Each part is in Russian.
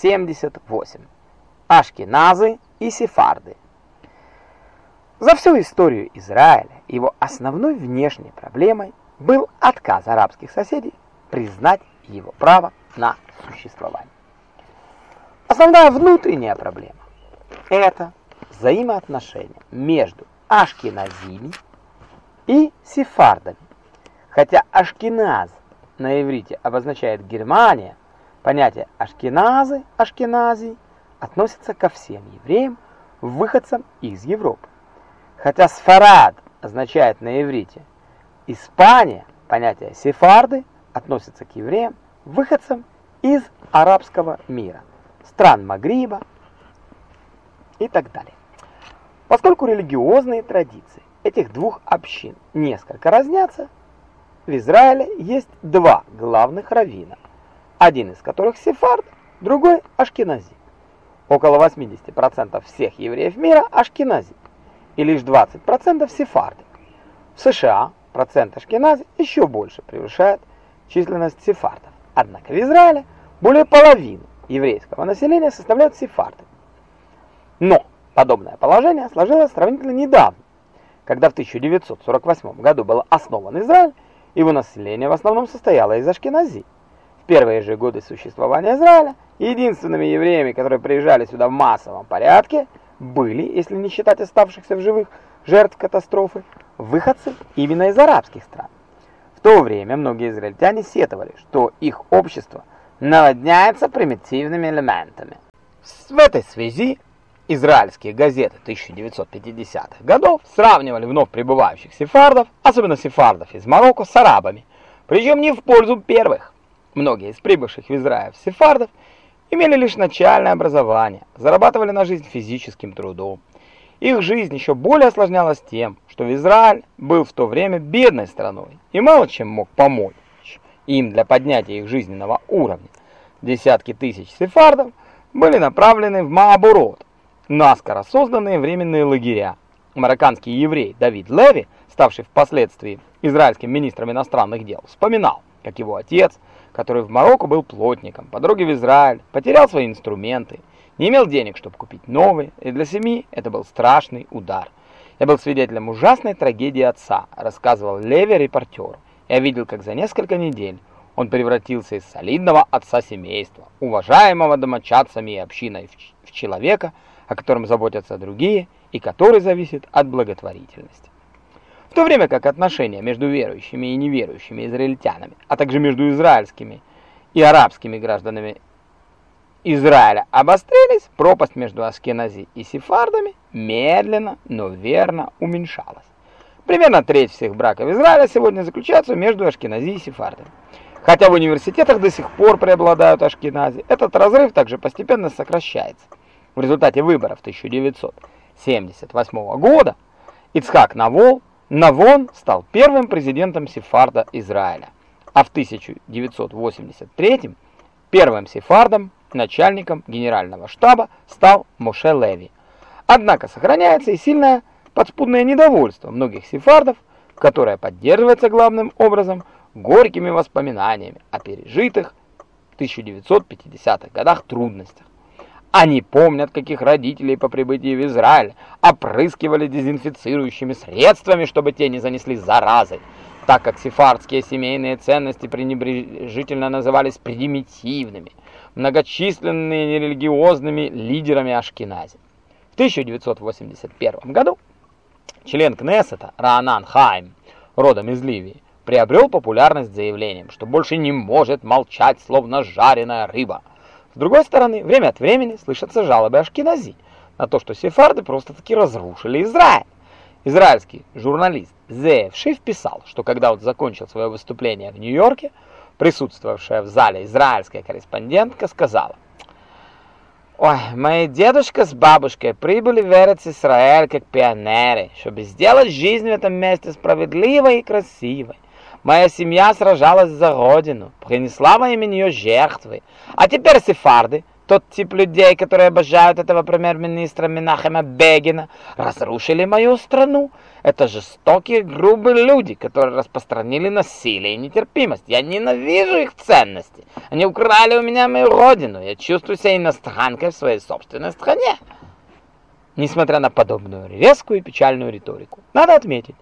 78. Ашкеназы и сефарды. За всю историю Израиля его основной внешней проблемой был отказ арабских соседей признать его право на существование. Основная внутренняя проблема – это взаимоотношения между ашкеназими и сефардами. Хотя ашкеназ на иврите обозначает Германия, понятие ашкеназы, ашкенази относится ко всем евреям, выходцам из Европы. Хотя сфарад означает на иврите Испания, понятие сефарды относится к евреям, выходцам из арабского мира, стран Магриба и так далее. Поскольку религиозные традиции этих двух общин несколько разнятся, в Израиле есть два главных раввина, один из которых сефард, другой ашкенази. Около 80% всех евреев мира ашкенази, и лишь 20% сефарды. В США процент ашкенази еще больше превышает численность сефардов. Однако в Израиле более половины еврейского населения составляют сефарды. Но подобное положение сложилось сравнительно недавно, когда в 1948 году был основан Израиль, его население в основном состояло из ашкенази. Первые же годы существования Израиля единственными евреями, которые приезжали сюда в массовом порядке, были, если не считать оставшихся в живых жертв катастрофы, выходцы именно из арабских стран. В то время многие израильтяне сетовали, что их общество наводняется примитивными элементами. В этой связи израильские газеты 1950-х годов сравнивали вновь прибывающих сефардов, особенно сефардов из Марокко, с арабами, причем не в пользу первых. Многие из прибывших в Израиль сефардов имели лишь начальное образование, зарабатывали на жизнь физическим трудом. Их жизнь еще более осложнялась тем, что Израиль был в то время бедной страной и мало чем мог помочь им для поднятия их жизненного уровня. Десятки тысяч сефардов были направлены в Маабурот, наскоро созданные временные лагеря. Марокканский еврей Давид Леви, ставший впоследствии израильским министром иностранных дел, вспоминал, как его отец, который в Марокко был плотником, по дороге в Израиль потерял свои инструменты, не имел денег, чтобы купить новые, и для семьи это был страшный удар. Я был свидетелем ужасной трагедии отца, рассказывал Леви репортеру. Я видел, как за несколько недель он превратился из солидного отца семейства, уважаемого домочадцами и общиной в человека, о котором заботятся другие и который зависит от благотворительности. В то время как отношения между верующими и неверующими израильтянами, а также между израильскими и арабскими гражданами Израиля обострились, пропасть между аскенази и сефардами медленно, но верно уменьшалась. Примерно треть всех браков Израиля сегодня заключается между ашкенази и сефардами. Хотя в университетах до сих пор преобладают ашкенази, этот разрыв также постепенно сокращается. В результате выборов 1978 года Ицхак Навол Навон стал первым президентом сефарда Израиля, а в 1983 первым сефардом, начальником генерального штаба стал Моше Леви. Однако сохраняется и сильное подспудное недовольство многих сефардов, которое поддерживается главным образом горькими воспоминаниями о пережитых в 1950-х годах трудностях. Они помнят, каких родителей по прибытии в Израиль опрыскивали дезинфицирующими средствами, чтобы те не занесли заразы, так как сефардские семейные ценности пренебрежительно назывались примитивными, многочисленными нерелигиозными лидерами Ашкенази. В 1981 году член Кнессета Раанан Хайм, родом из Ливии, приобрел популярность заявлением, что больше не может молчать, словно жареная рыба – с другой стороны, время от времени слышатся жалобы Ашкенази на то, что сефарды просто-таки разрушили Израиль. Израильский журналист Зеев Шиф писал, что когда он закончил свое выступление в Нью-Йорке, присутствовавшая в зале израильская корреспондентка сказала, «Ой, мои дедушка с бабушкой прибыли в Эрец-Исраэль как пионеры, чтобы сделать жизнь в этом месте справедливой и красивой. Моя семья сражалась за родину, принесла во имя нее жертвы. А теперь сефарды тот тип людей, которые обожают этого премьер-министра Минахема Бегина, разрушили мою страну. Это жестокие, грубые люди, которые распространили насилие и нетерпимость. Я ненавижу их ценности. Они украли у меня мою родину. Я чувствую себя иностранкой в своей собственной стране. Несмотря на подобную резкую и печальную риторику, надо отметить,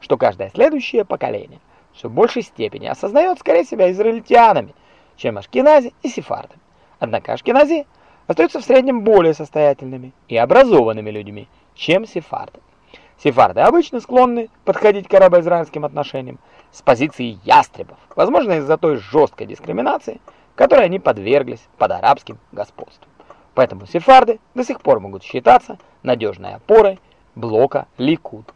что каждое следующее поколение все в большей степени осознает скорее себя израильтянами, чем ашкенази и сефарды. Однако ашкенази остаются в среднем более состоятельными и образованными людьми, чем сефарды. Сефарды обычно склонны подходить к арабо-израильским отношениям с позиции ястребов, возможно из-за той жесткой дискриминации, которой они подверглись под арабским господством. Поэтому сефарды до сих пор могут считаться надежной опорой блока Ликуд.